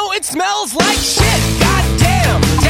know it smells like shit. Goddamn.